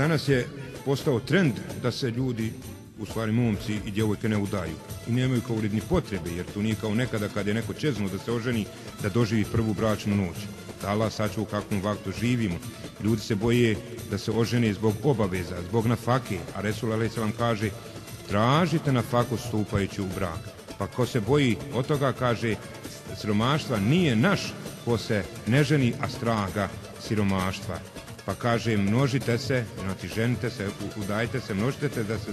danas je postao trend da se ljudi u stvari momci i djevojke ne udaju. I nemaju kao ni potrebe jer tu nije kao nekada kad je neko čeznuo da se oženi da doživi prvu bračnu noć. Da Allah sačuva u kakvom vaktu živimo. Ljudi se boje da se ožene zbog obaveza zbog nafake a Resul a.s. kaže tražite nafaku stupajući u brak. Pa ko se boji od toga kaže siromaštva nije naš ko se ne ženi a straga siromaštva pa kaže množite se, znači ženite se, udajte se, množite se da se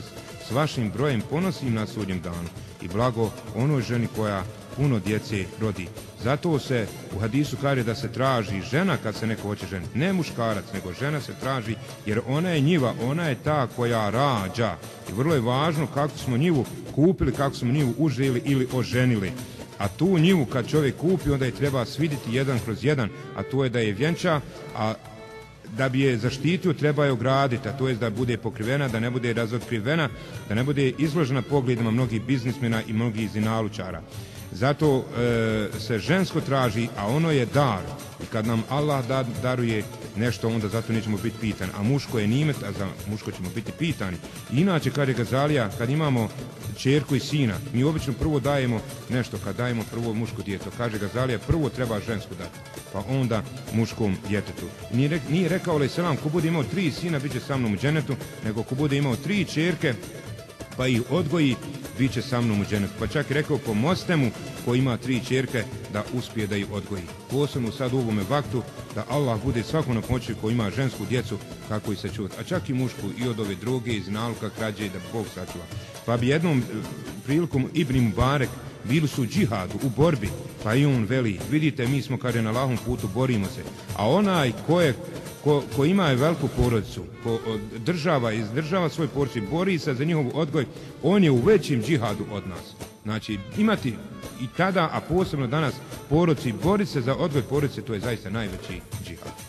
s vašim brojem ponosim na sudnjem danu i blago onoj ženi koja puno djece rodi. Zato se u hadisu kaže da se traži žena kad se neko hoće ženiti. Ne muškarac, nego žena se traži jer ona je njiva, ona je ta koja rađa. I vrlo je važno kako smo njivu kupili, kako smo njivu užili ili oženili. A tu njivu kad čovjek kupi, onda je treba sviditi jedan kroz jedan, a to je da je vjenča, a da bi je zaštitio treba je ograditi, a to je da bude pokrivena, da ne bude razotkrivena, da ne bude izložena pogledima mnogih biznismena i mnogih zinalučara. Zato e, se žensko traži, a ono je dar. I kad nam Allah da, daruje nešto, onda zato nećemo biti pitani. A muško je nimet, a za muško ćemo biti pitani. Inače, kaže Gazalija, kad imamo čerku i sina, mi obično prvo dajemo nešto, kad dajemo prvo muško djeto. Kaže Gazalija, prvo treba žensko dati, pa onda muškom djetetu. Nije, rekao li selam, ko bude imao tri sina, bit će sa mnom u dženetu, nego ko bude imao tri čerke, pa ih odgoji, bit će sa mnom u dženetu. Pa čak rekao pomoste mu ko ima tri čerke da uspije da ih odgoji. Posebno sad u ovome vaktu da Allah bude svakom na pomoći ko ima žensku djecu kako ih se čuvati. A čak i mušku i od ove droge, iz naluka, krađe da Bog sačuva. Pa bi jednom prilikom Ibn Mubarek bili su džihadu, u borbi, pa i on veli, vidite mi smo kaže na lahom putu, borimo se. A onaj ko je ko, ko ima veliku porodicu, ko država, izdržava svoj porodicu, bori se za njihov odgoj, on je u većim džihadu od nas. Znači, imati i tada, a posebno danas, porodici, boriti se za odgoj porodice, to je zaista najveći džihad.